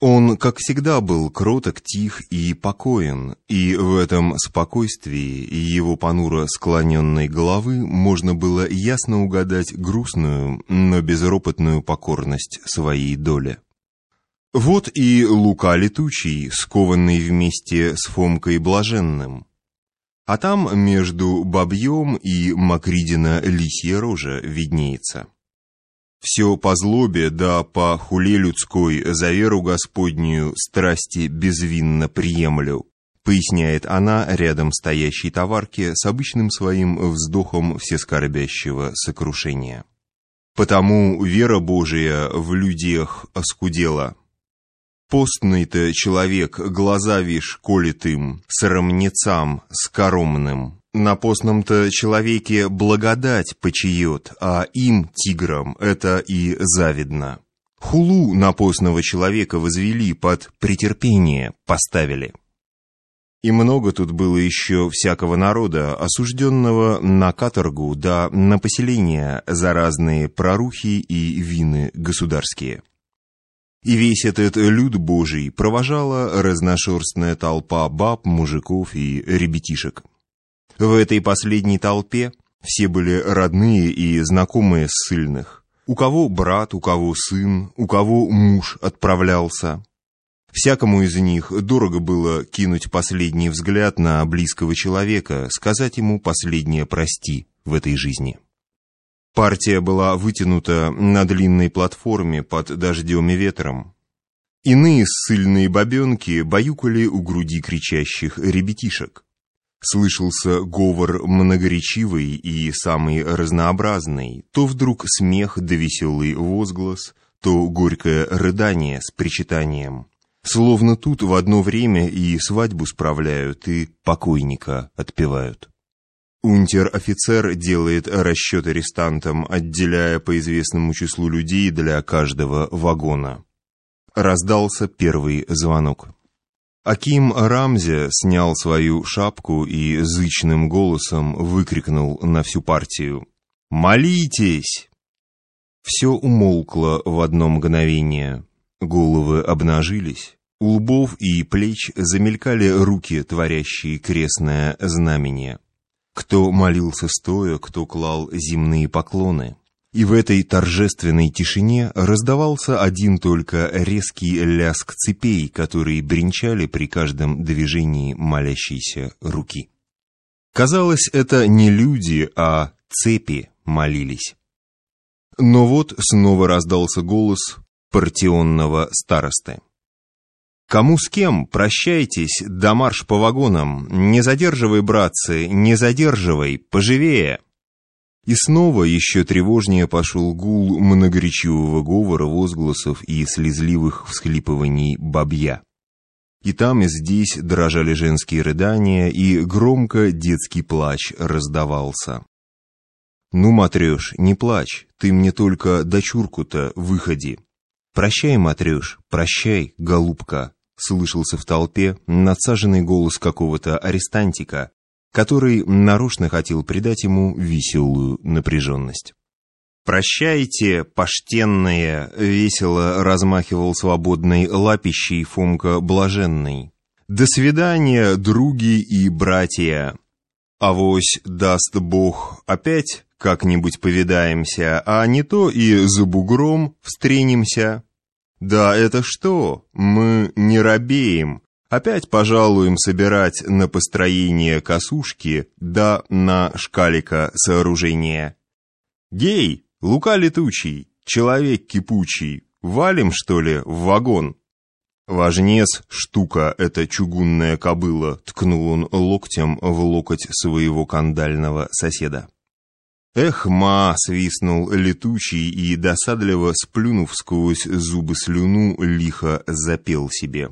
Он, как всегда, был кроток, тих и покоен, и в этом спокойствии его понуро склоненной головы можно было ясно угадать грустную, но безропотную покорность своей доли. Вот и Лука Летучий, скованный вместе с Фомкой Блаженным. А там между Бабьем и Макридина лисья рожа виднеется. Все по злобе, да по хуле людской, за веру Господнюю страсти безвинно приемлю, поясняет она рядом стоящей товарке с обычным своим вздохом всескорбящего сокрушения. Потому вера Божия в людях оскудела. Постный-то человек, глаза вишь, колет им, срамнецам, скоромным, на постном-то человеке благодать почиет, а им, тиграм, это и завидно. Хулу на постного человека возвели, под претерпение поставили. И много тут было еще всякого народа, осужденного на каторгу да на поселение за разные прорухи и вины государские. И весь этот люд божий провожала разношерстная толпа баб, мужиков и ребятишек. В этой последней толпе все были родные и знакомые ссыльных. У кого брат, у кого сын, у кого муж отправлялся. Всякому из них дорого было кинуть последний взгляд на близкого человека, сказать ему последнее «прости» в этой жизни. Партия была вытянута на длинной платформе под дождем и ветром. Иные ссыльные бабенки баюкали у груди кричащих ребятишек. Слышался говор многоречивый и самый разнообразный, то вдруг смех да веселый возглас, то горькое рыдание с причитанием. Словно тут в одно время и свадьбу справляют, и покойника отпевают. Унтер-офицер делает расчет арестантам, отделяя по известному числу людей для каждого вагона. Раздался первый звонок. Аким Рамзе снял свою шапку и зычным голосом выкрикнул на всю партию «Молитесь!». Все умолкло в одно мгновение. Головы обнажились, у лбов и плеч замелькали руки, творящие крестное знамение. Кто молился стоя, кто клал земные поклоны и в этой торжественной тишине раздавался один только резкий ляск цепей, которые бренчали при каждом движении молящейся руки. Казалось, это не люди, а цепи молились. Но вот снова раздался голос партионного старосты. «Кому с кем? Прощайтесь, да марш по вагонам! Не задерживай, братцы, не задерживай, поживее!» И снова еще тревожнее пошел гул многоречивого говора, возгласов и слезливых всхлипываний бабья. И там, и здесь дрожали женские рыдания, и громко детский плач раздавался. «Ну, матрёш, не плачь, ты мне только дочурку-то выходи». «Прощай, матрёш, прощай, голубка», — слышался в толпе надсаженный голос какого-то арестантика, который нарочно хотел придать ему веселую напряженность. «Прощайте, поштенные!» — весело размахивал свободной лапищей Фомка Блаженный. «До свидания, други и братья! Авось даст Бог опять как-нибудь повидаемся, а не то и за бугром встренемся. Да это что, мы не робеем, Опять пожалуем собирать на построение косушки, да на шкалика сооружения. Гей, Лука летучий, человек кипучий, валим, что ли, в вагон? Важнец, штука, эта чугунная кобыла, ткнул он локтем в локоть своего кандального соседа. «Эх, ма!» — свистнул летучий и, досадливо сплюнув сквозь зубы слюну, лихо запел себе.